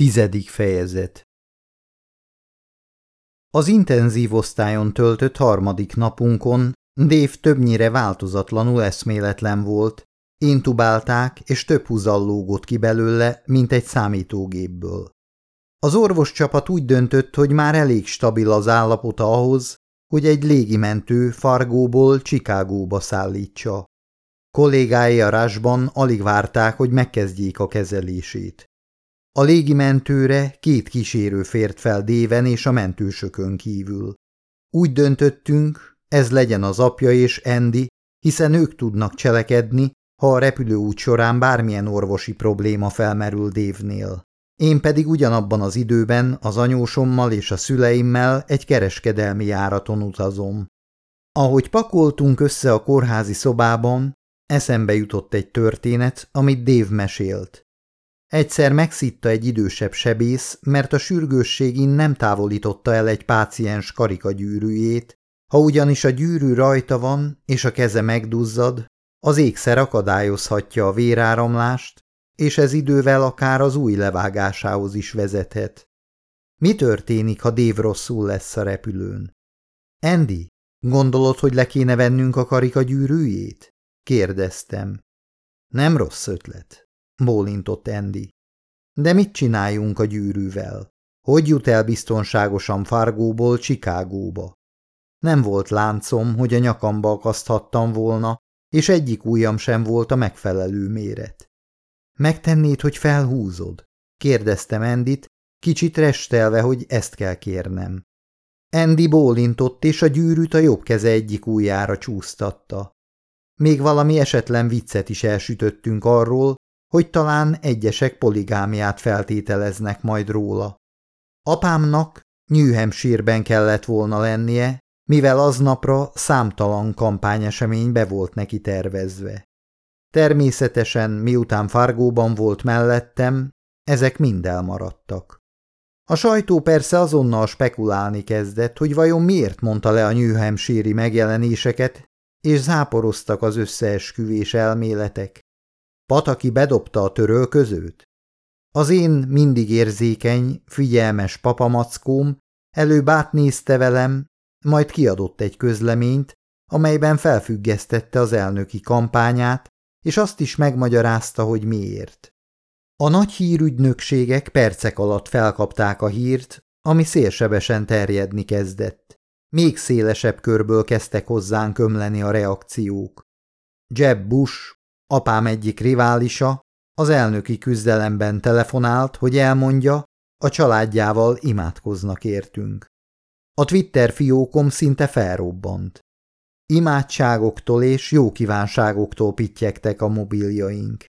Tizedik fejezet Az intenzív osztályon töltött harmadik napunkon Dave többnyire változatlanul eszméletlen volt, intubálták, és több húzallógott ki belőle, mint egy számítógépből. Az orvos csapat úgy döntött, hogy már elég stabil az állapota ahhoz, hogy egy légimentő Fargóból Chicagóba szállítsa. Kollégái a rásban alig várták, hogy megkezdjék a kezelését. A légimentőre két kísérő fért fel déven és a mentősökön kívül. Úgy döntöttünk, ez legyen az apja és Andy, hiszen ők tudnak cselekedni, ha a repülőút során bármilyen orvosi probléma felmerül Dévnél. Én pedig ugyanabban az időben az anyósommal és a szüleimmel egy kereskedelmi járaton utazom. Ahogy pakoltunk össze a kórházi szobában, eszembe jutott egy történet, amit Dév mesélt. Egyszer megszitta egy idősebb sebész, mert a sürgősségin nem távolította el egy páciens karikagyűrűjét, ha ugyanis a gyűrű rajta van, és a keze megduzzad, az ékszer akadályozhatja a véráramlást, és ez idővel akár az új levágásához is vezethet. Mi történik, ha Dév rosszul lesz a repülőn? Andy, gondolod, hogy le kéne vennünk a karika gyűrűjét? kérdeztem. Nem rossz ötlet, bólintott Andy. De mit csináljunk a gyűrűvel? Hogy jut el biztonságosan Fargóból Csikágóba? Nem volt láncom, hogy a nyakamba akaszthattam volna, és egyik ujjam sem volt a megfelelő méret. Megtennéd, hogy felhúzod? kérdeztem Endit, kicsit restelve, hogy ezt kell kérnem. Endi bólintott, és a gyűrűt a jobb keze egyik ujjára csúsztatta. Még valami esetlen viccet is elsütöttünk arról, hogy talán egyesek poligámiát feltételeznek majd róla. Apámnak New Hampshire-ben kellett volna lennie, mivel aznapra számtalan kampányesemény be volt neki tervezve. Természetesen, miután Fargóban volt mellettem, ezek mind elmaradtak. A sajtó persze azonnal spekulálni kezdett, hogy vajon miért mondta le a Hampshire-i megjelenéseket, és záporoztak az összeesküvés elméletek. Pataki bedobta a törölközőt. Az én mindig érzékeny, figyelmes papamackóm előbb átnézte velem, majd kiadott egy közleményt, amelyben felfüggesztette az elnöki kampányát, és azt is megmagyarázta, hogy miért. A nagy hírügynökségek percek alatt felkapták a hírt, ami szélsebesen terjedni kezdett. Még szélesebb körből kezdtek hozzánk ömleni a reakciók. Jeb Bush, apám egyik riválisa, az elnöki küzdelemben telefonált, hogy elmondja, a családjával imádkoznak értünk. A Twitter fiókom szinte felrobbant. Imádságoktól és jó kívánságoktól a mobiljaink.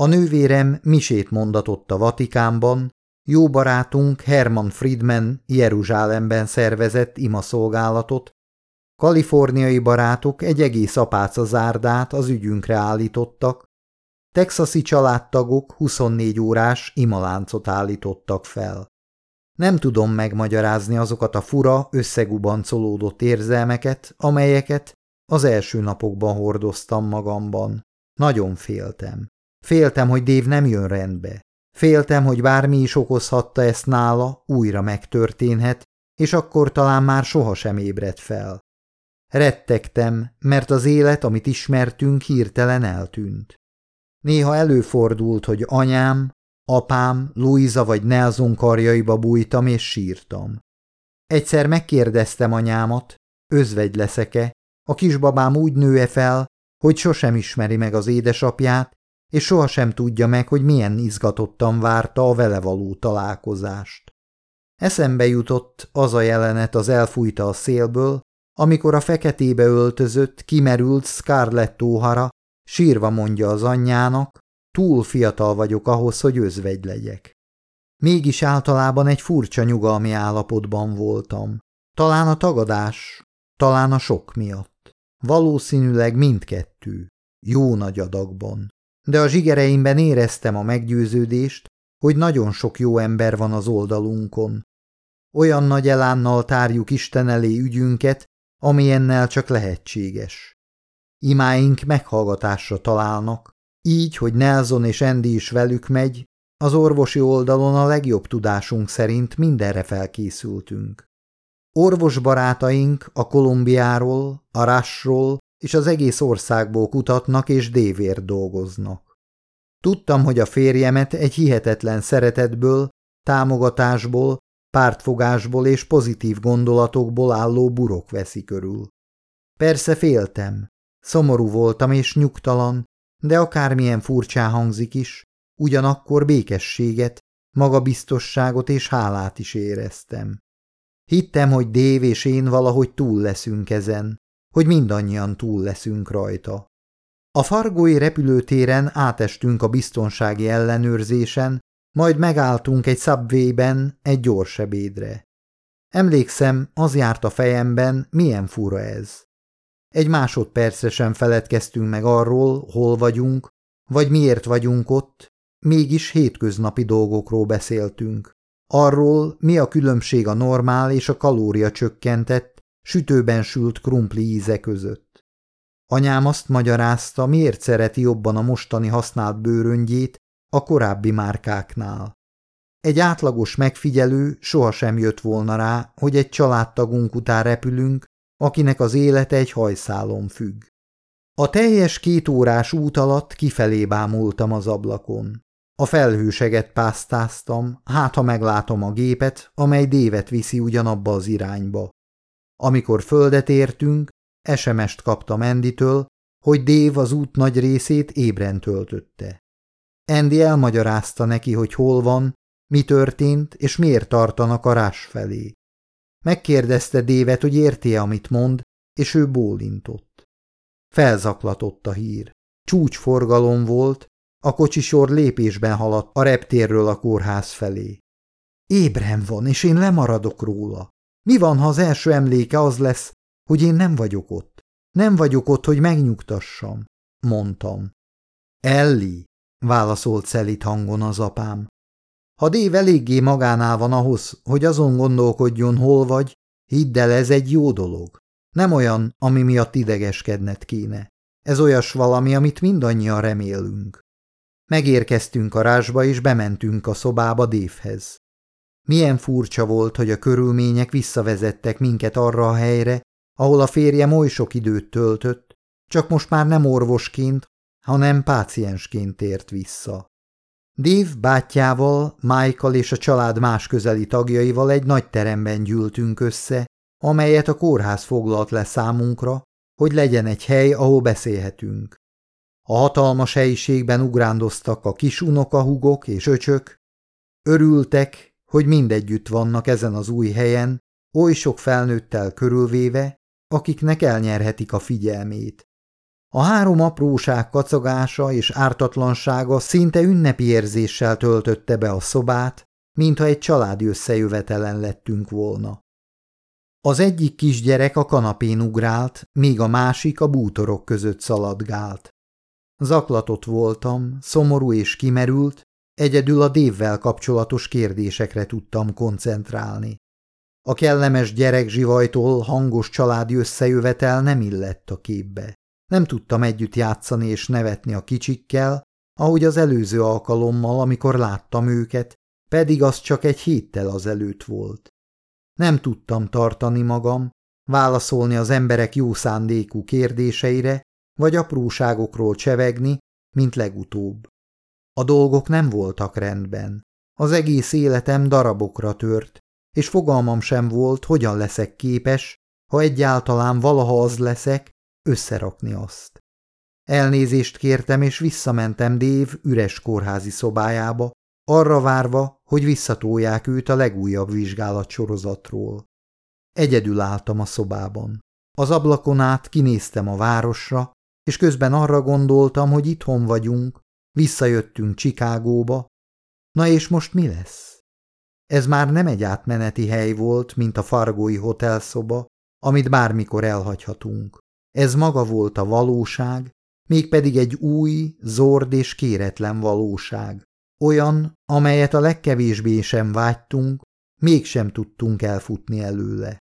A nővérem misét mondatott a Vatikánban, jó barátunk Herman Friedman Jeruzsálemben szervezett imaszolgálatot, kaliforniai barátok egy egész apáca zárdát az ügyünkre állítottak, texasi családtagok 24 órás imaláncot állítottak fel. Nem tudom megmagyarázni azokat a fura, összegubancolódott érzelmeket, amelyeket az első napokban hordoztam magamban. Nagyon féltem. Féltem, hogy Dév nem jön rendbe. Féltem, hogy bármi is okozhatta ezt nála, újra megtörténhet, és akkor talán már sohasem ébred fel. Rettegtem, mert az élet, amit ismertünk, hirtelen eltűnt. Néha előfordult, hogy anyám, apám, Louisa vagy Nelson karjaiba bújtam és sírtam. Egyszer megkérdeztem anyámat, özvegy leszeke, a kisbabám úgy nője fel, hogy sosem ismeri meg az édesapját, és sohasem tudja meg, hogy milyen izgatottan várta a vele való találkozást. Eszembe jutott az a jelenet az elfújta a szélből, amikor a feketébe öltözött, kimerült Scarlett O'Hara sírva mondja az anyjának, túl fiatal vagyok ahhoz, hogy özvegy legyek. Mégis általában egy furcsa nyugalmi állapotban voltam. Talán a tagadás, talán a sok miatt. Valószínűleg mindkettő, jó nagy adagban de a zsigereimben éreztem a meggyőződést, hogy nagyon sok jó ember van az oldalunkon. Olyan nagy elánnal tárjuk Isten elé ügyünket, amilyennel csak lehetséges. Imáink meghallgatásra találnak, így, hogy Nelson és Andy is velük megy, az orvosi oldalon a legjobb tudásunk szerint mindenre felkészültünk. Orvos barátaink a Kolumbiáról, a Rásról és az egész országból kutatnak és dévér dolgoznak. Tudtam, hogy a férjemet egy hihetetlen szeretetből, támogatásból, pártfogásból és pozitív gondolatokból álló burok veszi körül. Persze féltem, szomorú voltam és nyugtalan, de akármilyen furcsán hangzik is, ugyanakkor békességet, magabiztosságot és hálát is éreztem. Hittem, hogy Dév és én valahogy túl leszünk ezen, hogy mindannyian túl leszünk rajta. A fargói repülőtéren átestünk a biztonsági ellenőrzésen, majd megálltunk egy subwayben egy gyors ebédre. Emlékszem, az járt a fejemben, milyen fura ez. Egy másodpercre sem feledkeztünk meg arról, hol vagyunk, vagy miért vagyunk ott, mégis hétköznapi dolgokról beszéltünk. Arról, mi a különbség a normál és a kalória csökkentett, sütőben sült krumpli íze között. Anyám azt magyarázta, miért szereti jobban a mostani használt bőröngyét a korábbi márkáknál. Egy átlagos megfigyelő sohasem jött volna rá, hogy egy családtagunk után repülünk, akinek az élete egy hajszálon függ. A teljes két órás út alatt kifelé bámultam az ablakon. A felhőseget pásztáztam, hát ha meglátom a gépet, amely dévet viszi ugyanabba az irányba. Amikor földet értünk, SMS-t kaptam Enditől, hogy Dév az út nagy részét ébren töltötte. Andy elmagyarázta neki, hogy hol van, mi történt, és miért tartanak a rás felé. Megkérdezte Dévet, hogy érti-e, amit mond, és ő bólintott. Felzaklatott a hír. Csúcsforgalom volt, a kocsisor lépésben haladt a reptérről a kórház felé. Ébren van, és én lemaradok róla. Mi van, ha az első emléke az lesz, hogy én nem vagyok ott? Nem vagyok ott, hogy megnyugtassam, mondtam. Elli, válaszolt szelit hangon az apám. Ha Dév eléggé magánál van ahhoz, hogy azon gondolkodjon, hol vagy, hidd el, ez egy jó dolog. Nem olyan, ami miatt idegeskedned kéne. Ez olyas valami, amit mindannyian remélünk. Megérkeztünk a rásba, és bementünk a szobába Dévhez. Milyen furcsa volt, hogy a körülmények visszavezettek minket arra a helyre, ahol a férjem oly sok időt töltött, csak most már nem orvosként, hanem páciensként tért vissza. Dave bátyjával, Michael és a család más közeli tagjaival egy nagy teremben gyűltünk össze, amelyet a kórház foglalt le számunkra, hogy legyen egy hely, ahol beszélhetünk. A hatalmas helyiségben ugrándoztak a kis unokahugok és öcsök, örültek, hogy mindegyütt vannak ezen az új helyen, oly sok felnőttel körülvéve, akiknek elnyerhetik a figyelmét. A három apróság kacagása és ártatlansága szinte ünnepi érzéssel töltötte be a szobát, mintha egy családi összejövetelen lettünk volna. Az egyik kisgyerek a kanapén ugrált, míg a másik a bútorok között szaladgált. Zaklatott voltam, szomorú és kimerült, egyedül a dévvel kapcsolatos kérdésekre tudtam koncentrálni. A kellemes gyerekzsivajtól hangos családi összejövetel nem illett a képbe. Nem tudtam együtt játszani és nevetni a kicsikkel, ahogy az előző alkalommal, amikor láttam őket, pedig az csak egy héttel azelőtt volt. Nem tudtam tartani magam, válaszolni az emberek jó szándékú kérdéseire, vagy apróságokról csevegni, mint legutóbb. A dolgok nem voltak rendben. Az egész életem darabokra tört, és fogalmam sem volt, hogyan leszek képes, ha egyáltalán valaha az leszek, összerakni azt. Elnézést kértem, és visszamentem Dév üres kórházi szobájába, arra várva, hogy visszatolják őt a legújabb vizsgálatsorozatról. Egyedül álltam a szobában. Az ablakon át kinéztem a városra, és közben arra gondoltam, hogy itthon vagyunk, visszajöttünk Csikágóba. Na és most mi lesz? Ez már nem egy átmeneti hely volt, mint a fargói hotelszoba, amit bármikor elhagyhatunk. Ez maga volt a valóság, mégpedig egy új, zord és kéretlen valóság. Olyan, amelyet a legkevésbé sem vágytunk, mégsem tudtunk elfutni előle.